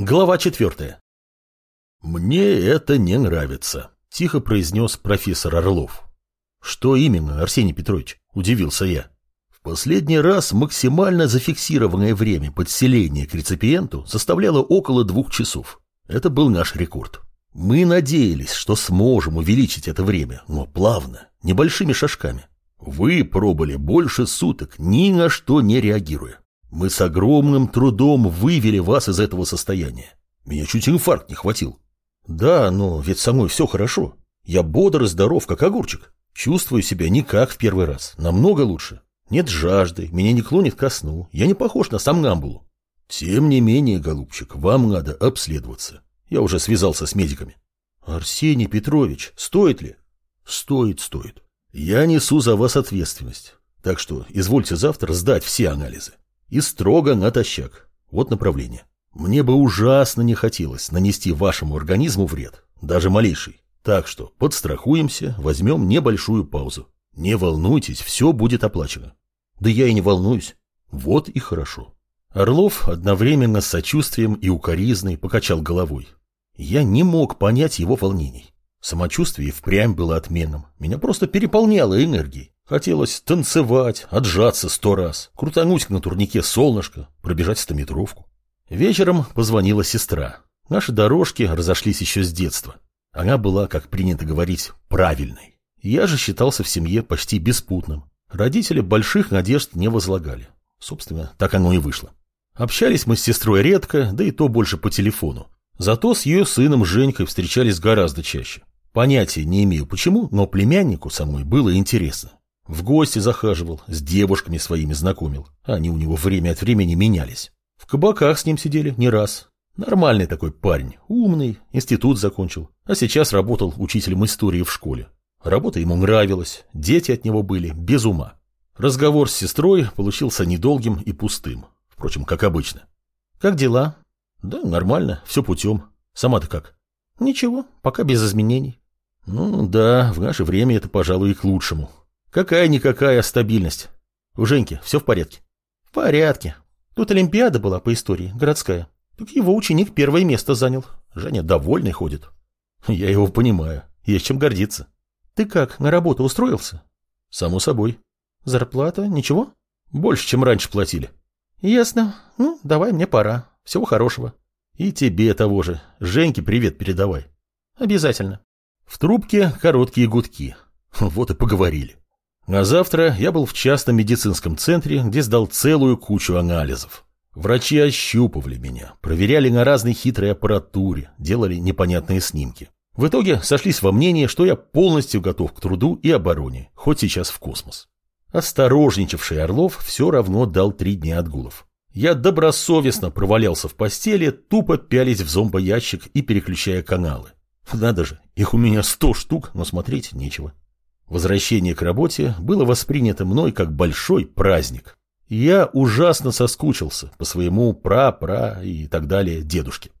Глава четвертая. «Мне это не нравится», – тихо произнес профессор Орлов. «Что именно, Арсений Петрович?» – удивился я. В последний раз максимально зафиксированное время подселения к реципиенту составляло около двух часов. Это был наш рекорд. Мы надеялись, что сможем увеличить это время, но плавно, небольшими шажками. Вы пробыли больше суток, ни на что не реагируя. Мы с огромным трудом вывели вас из этого состояния. Меня чуть инфаркт не хватил. Да, но ведь со мной все хорошо. Я бодр и здоров, как огурчик. Чувствую себя не как в первый раз, намного лучше. Нет жажды, меня не клонит ко сну. Я не похож на сомнамбулу. Тем не менее, голубчик, вам надо обследоваться. Я уже связался с медиками. Арсений Петрович, стоит ли? Стоит, стоит. Я несу за вас ответственность. Так что извольте завтра сдать все анализы. И строго натощак. Вот направление. Мне бы ужасно не хотелось нанести вашему организму вред, даже малейший. Так что подстрахуемся, возьмем небольшую паузу. Не волнуйтесь, все будет оплачено. Да я и не волнуюсь. Вот и хорошо. Орлов одновременно с сочувствием и укоризной покачал головой. Я не мог понять его волнений. Самочувствие впрямь было отменным. Меня просто переполняло энергией. Хотелось танцевать, отжаться сто раз, крутануть на турнике солнышко, пробежать стометровку. Вечером позвонила сестра. Наши дорожки разошлись еще с детства. Она была, как принято говорить, правильной. Я же считался в семье почти беспутным. Родители больших надежд не возлагали. Собственно, так оно и вышло. Общались мы с сестрой редко, да и то больше по телефону. Зато с ее сыном Женькой встречались гораздо чаще. Понятия не имею почему, но племяннику самой было интересно. В гости захаживал, с девушками своими знакомил. Они у него время от времени менялись. В кабаках с ним сидели не раз. Нормальный такой парень, умный, институт закончил. А сейчас работал учителем истории в школе. Работа ему нравилась, дети от него были без ума. Разговор с сестрой получился недолгим и пустым. Впрочем, как обычно. «Как дела?» «Да, нормально, все путем. Сама-то как?» «Ничего, пока без изменений». «Ну да, в наше время это, пожалуй, и к лучшему. Какая-никакая стабильность. У Женьки все в порядке? В порядке. Тут Олимпиада была по истории, городская. Так его ученик первое место занял. Женя довольный ходит. Я его понимаю. Есть чем гордиться. Ты как, на работу устроился? Само собой. Зарплата? Ничего? Больше, чем раньше платили. Ясно. Ну, давай, мне пора. Всего хорошего. И тебе того же. Женьке привет передавай. Обязательно. В трубке короткие гудки. Вот и поговорили. А завтра я был в частном медицинском центре, где сдал целую кучу анализов. Врачи ощупывали меня, проверяли на разной хитрой аппаратуре, делали непонятные снимки. В итоге сошлись во мнении, что я полностью готов к труду и обороне, хоть сейчас в космос. Осторожничавший Орлов все равно дал три дня отгулов. Я добросовестно провалялся в постели, тупо пялись в зомбоящик и переключая каналы. Надо же, их у меня сто штук, но смотреть нечего. Возвращение к работе было воспринято мной как большой праздник. Я ужасно соскучился по своему пра-пра и так далее дедушке.